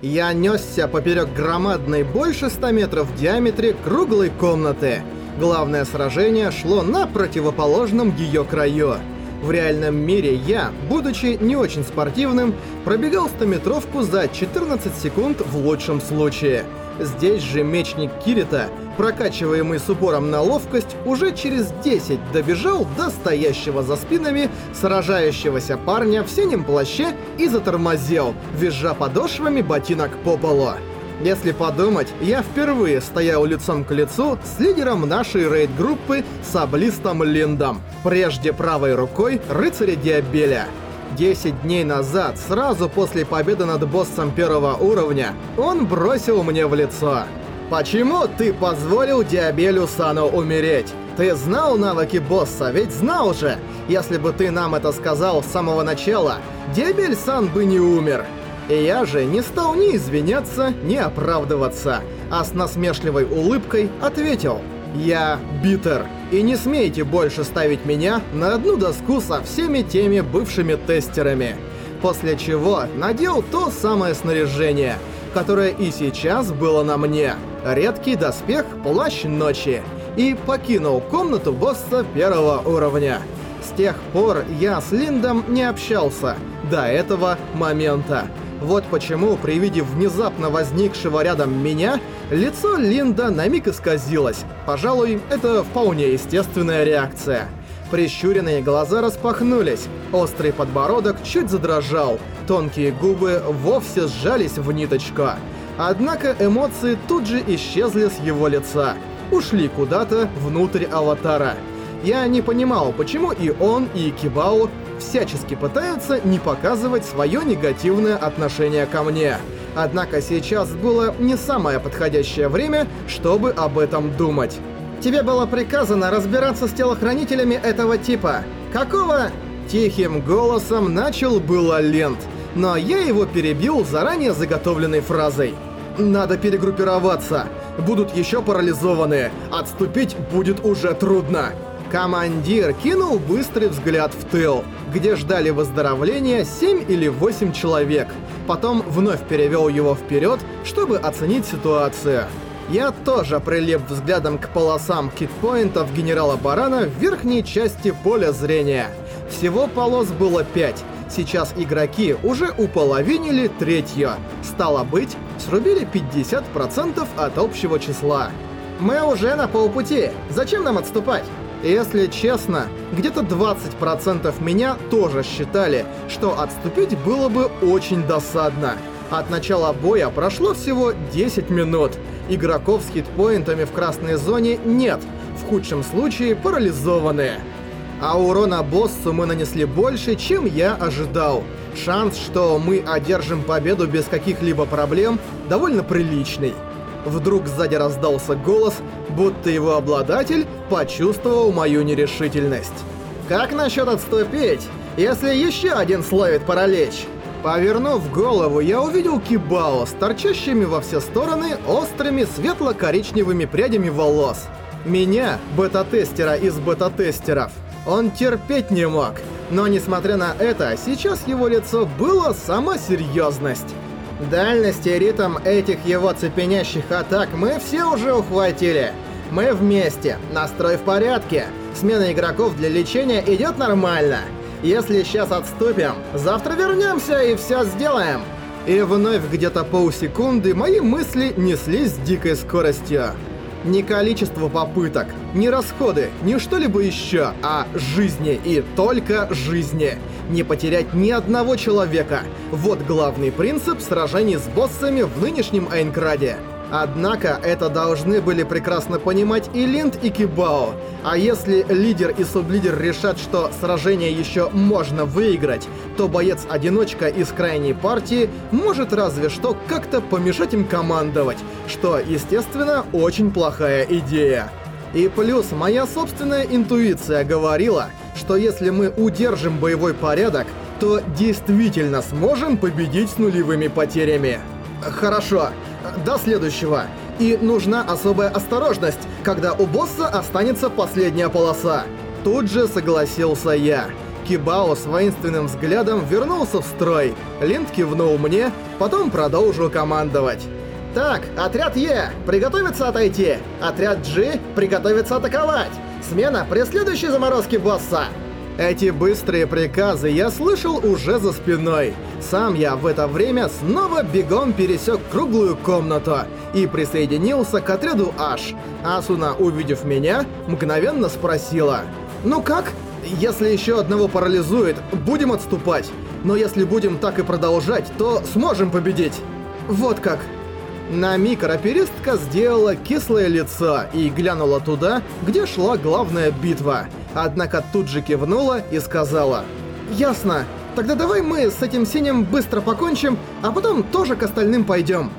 Я несся поперек громадной больше 100 метров в диаметре круглой комнаты. Главное сражение шло на противоположном ее краю. В реальном мире я, будучи не очень спортивным, пробегал 100-метровку за 14 секунд в лучшем случае. Здесь же мечник Кирита, прокачиваемый с упором на ловкость, уже через 10 добежал до стоящего за спинами сражающегося парня в синем плаще и затормозил, визжа подошвами ботинок по полу. Если подумать, я впервые стоял лицом к лицу с лидером нашей рейд-группы Саблистом Линдом, прежде правой рукой рыцаря Диабеля. Десять дней назад, сразу после победы над боссом первого уровня, он бросил мне в лицо. «Почему ты позволил Диабелю Сану умереть? Ты знал навыки босса, ведь знал же! Если бы ты нам это сказал с самого начала, Диабель Сан бы не умер!» И я же не стал ни извиняться, ни оправдываться, а с насмешливой улыбкой ответил «Я битер, и не смейте больше ставить меня на одну доску со всеми теми бывшими тестерами». После чего надел то самое снаряжение, которое и сейчас было на мне. Редкий доспех «Плащ ночи» и покинул комнату босса первого уровня. С тех пор я с Линдом не общался до этого момента. Вот почему при виде внезапно возникшего рядом меня, лицо Линда на миг исказилось. Пожалуй, это вполне естественная реакция. Прищуренные глаза распахнулись, острый подбородок чуть задрожал, тонкие губы вовсе сжались в ниточку. Однако эмоции тут же исчезли с его лица, ушли куда-то внутрь аватара. Я не понимал, почему и он, и Кибао всячески пытаются не показывать свое негативное отношение ко мне. Однако сейчас было не самое подходящее время, чтобы об этом думать. Тебе было приказано разбираться с телохранителями этого типа. Какого? Тихим голосом начал было Лент, но я его перебил заранее заготовленной фразой. Надо перегруппироваться. Будут еще парализованные. Отступить будет уже трудно. Командир кинул быстрый взгляд в тыл, где ждали выздоровления 7 или 8 человек. Потом вновь перевел его вперед, чтобы оценить ситуацию. Я тоже прилеп взглядом к полосам китпоинтов генерала Барана в верхней части поля зрения. Всего полос было 5. Сейчас игроки уже уполовинили третью. Стало быть, срубили 50% от общего числа. Мы уже на полпути. Зачем нам отступать? Если честно, где-то 20% меня тоже считали, что отступить было бы очень досадно. От начала боя прошло всего 10 минут. Игроков с хитпоинтами в красной зоне нет, в худшем случае парализованные. А урона боссу мы нанесли больше, чем я ожидал. Шанс, что мы одержим победу без каких-либо проблем, довольно приличный. Вдруг сзади раздался голос, будто его обладатель почувствовал мою нерешительность. «Как насчет отступить, если еще один словит паралич?» Повернув голову, я увидел Кибао с торчащими во все стороны острыми светло-коричневыми прядями волос. Меня, бета-тестера из бета-тестеров, он терпеть не мог. Но несмотря на это, сейчас его лицо было сама серьезность. Дальность и ритм этих его цепенящих атак мы все уже ухватили. Мы вместе, настрой в порядке. Смена игроков для лечения идет нормально. Если сейчас отступим, завтра вернемся и все сделаем. И вновь где-то полсекунды мои мысли неслись с дикой скоростью. Не количество попыток, не расходы, не что-либо еще, а жизни и только жизни не потерять ни одного человека. Вот главный принцип сражений с боссами в нынешнем Айнкраде. Однако это должны были прекрасно понимать и Линд, и Кибао. А если лидер и сублидер решат, что сражение еще можно выиграть, то боец-одиночка из крайней партии может разве что как-то помешать им командовать, что, естественно, очень плохая идея. И плюс моя собственная интуиция говорила, что если мы удержим боевой порядок, то действительно сможем победить с нулевыми потерями. Хорошо, до следующего. И нужна особая осторожность, когда у босса останется последняя полоса. Тут же согласился я. Кибао с воинственным взглядом вернулся в строй. Линд кивнул мне, потом продолжил командовать. «Так, отряд Е, приготовиться отойти. Отряд G, приготовиться атаковать. Смена при следующей заморозке босса». Эти быстрые приказы я слышал уже за спиной. Сам я в это время снова бегом пересек круглую комнату и присоединился к отряду Аш. Асуна, увидев меня, мгновенно спросила. «Ну как? Если еще одного парализует, будем отступать. Но если будем так и продолжать, то сможем победить». «Вот как», на миг раперистка сделала кислое лицо и глянула туда, где шла главная битва. Однако тут же кивнула и сказала «Ясно, тогда давай мы с этим синим быстро покончим, а потом тоже к остальным пойдем».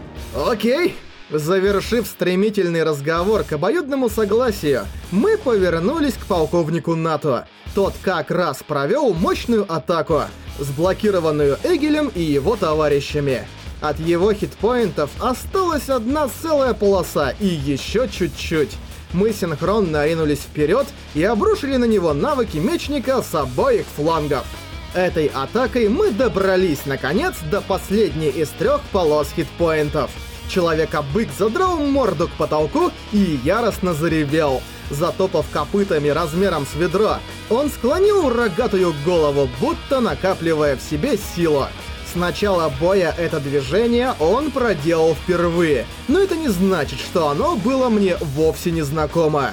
«Окей». Завершив стремительный разговор к обоюдному согласию, мы повернулись к полковнику НАТО. Тот как раз провел мощную атаку, сблокированную Эгелем и его товарищами. От его хитпоинтов осталась одна целая полоса и еще чуть-чуть. Мы синхронно ринулись вперед и обрушили на него навыки мечника с обоих флангов. Этой атакой мы добрались, наконец, до последней из трех полос хитпоинтов. Человека-бык задрал морду к потолку и яростно заревел. Затопав копытами размером с ведро, он склонил рогатую голову, будто накапливая в себе силу. С начала боя это движение он проделал впервые, но это не значит, что оно было мне вовсе не знакомо.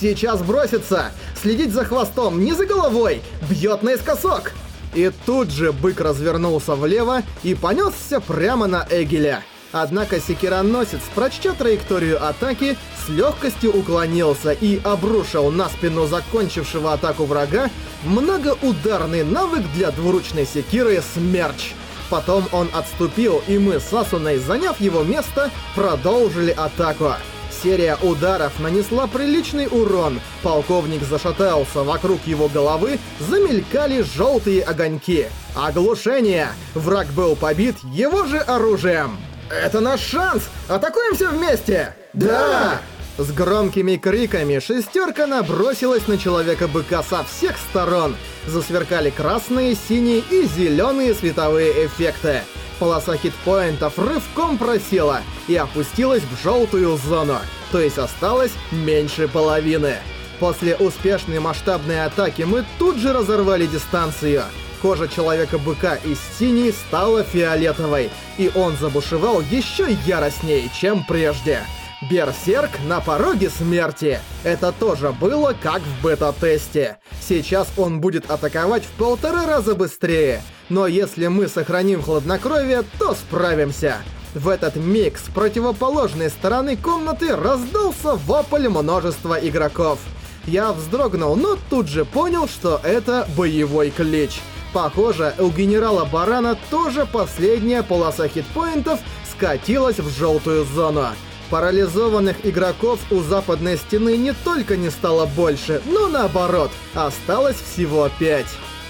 Сейчас бросится, следить за хвостом, не за головой, бьет наискосок. И тут же бык развернулся влево и понесся прямо на Эгеля. Однако секироносец, прочтя траекторию атаки, с легкостью уклонился и обрушил на спину закончившего атаку врага многоударный навык для двуручной секиры «Смерч». Потом он отступил, и мы с Асуной, заняв его место, продолжили атаку. Серия ударов нанесла приличный урон. Полковник зашатался, вокруг его головы замелькали желтые огоньки. Оглушение! Враг был побит его же оружием. «Это наш шанс! Атакуем все вместе!» «Да!» С громкими криками шестерка набросилась на Человека-быка со всех сторон. Засверкали красные, синие и зеленые световые эффекты. Полоса хитпоинтов рывком просела и опустилась в желтую зону, то есть осталось меньше половины. После успешной масштабной атаки мы тут же разорвали дистанцию. Кожа Человека-быка из синей стала фиолетовой, и он забушевал еще яростнее, чем прежде. Берсерк на пороге смерти. Это тоже было как в бета-тесте. Сейчас он будет атаковать в полтора раза быстрее. Но если мы сохраним хладнокровие, то справимся. В этот миг с противоположной стороны комнаты раздался вопль множества игроков. Я вздрогнул, но тут же понял, что это боевой клич. Похоже, у генерала Барана тоже последняя полоса хитпоинтов скатилась в желтую зону. Парализованных игроков у западной стены не только не стало больше, но наоборот, осталось всего пять.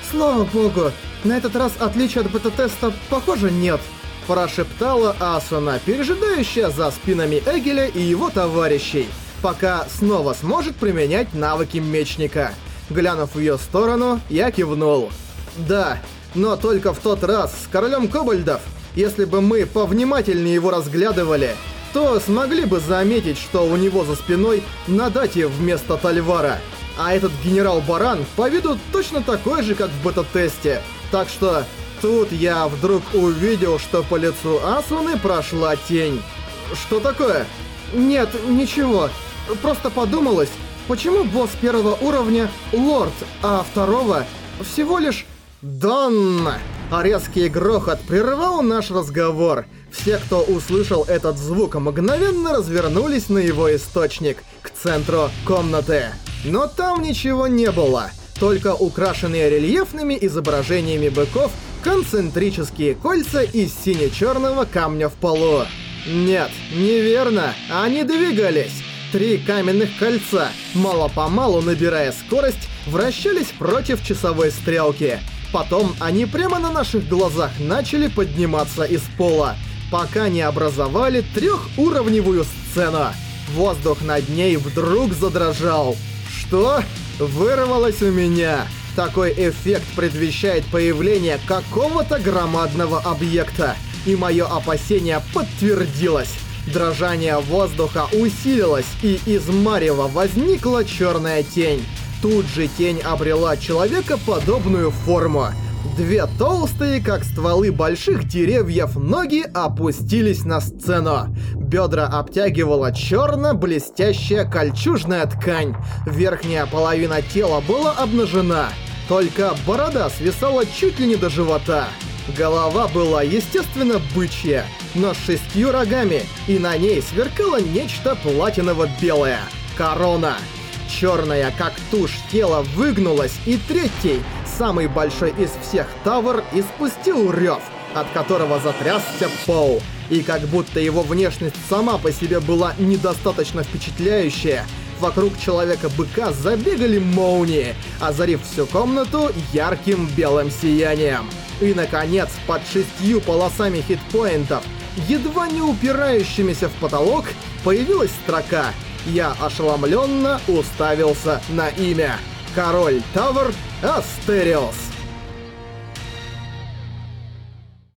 Слава богу, на этот раз отличия от бета-теста, похоже, нет. Прошептала Асуна, пережидающая за спинами Эгеля и его товарищей, пока снова сможет применять навыки мечника. Глянув в ее сторону, я кивнул. Да, но только в тот раз с королем кобальдов. Если бы мы повнимательнее его разглядывали, то смогли бы заметить, что у него за спиной на дате вместо Тальвара. А этот генерал Баран по виду точно такой же, как в бета-тесте. Так что тут я вдруг увидел, что по лицу Асуны прошла тень. Что такое? Нет, ничего. Просто подумалось, почему босс первого уровня лорд, а второго всего лишь Донна? А резкий грохот прервал наш разговор. Все, кто услышал этот звук, мгновенно развернулись на его источник, к центру комнаты. Но там ничего не было, только украшенные рельефными изображениями быков концентрические кольца из сине-черного камня в полу. Нет, неверно, они двигались. Три каменных кольца, мало-помалу набирая скорость, вращались против часовой стрелки. Потом они прямо на наших глазах начали подниматься из пола пока не образовали трехуровневую сцену. Воздух над ней вдруг задрожал. Что? Вырвалось у меня. Такой эффект предвещает появление какого-то громадного объекта, и мое опасение подтвердилось. Дрожание воздуха усилилось, и из марева возникла черная тень. Тут же тень обрела человекоподобную форму. Две толстые, как стволы больших деревьев, ноги опустились на сцену. Бедра обтягивала черно-блестящая кольчужная ткань. Верхняя половина тела была обнажена. Только борода свисала чуть ли не до живота. Голова была, естественно, бычья, но с шестью рогами, и на ней сверкало нечто платиново-белое. Корона. Черная, как тушь, тело выгнулось, и третий, самый большой из всех тавр, испустил рев, от которого затрясся пол. И как будто его внешность сама по себе была недостаточно впечатляющая, вокруг Человека-быка забегали молнии, озарив всю комнату ярким белым сиянием. И, наконец, под шестью полосами хитпоинтов, едва не упирающимися в потолок, появилась строка «Я ошеломленно уставился на имя». Король Тавр Астериос.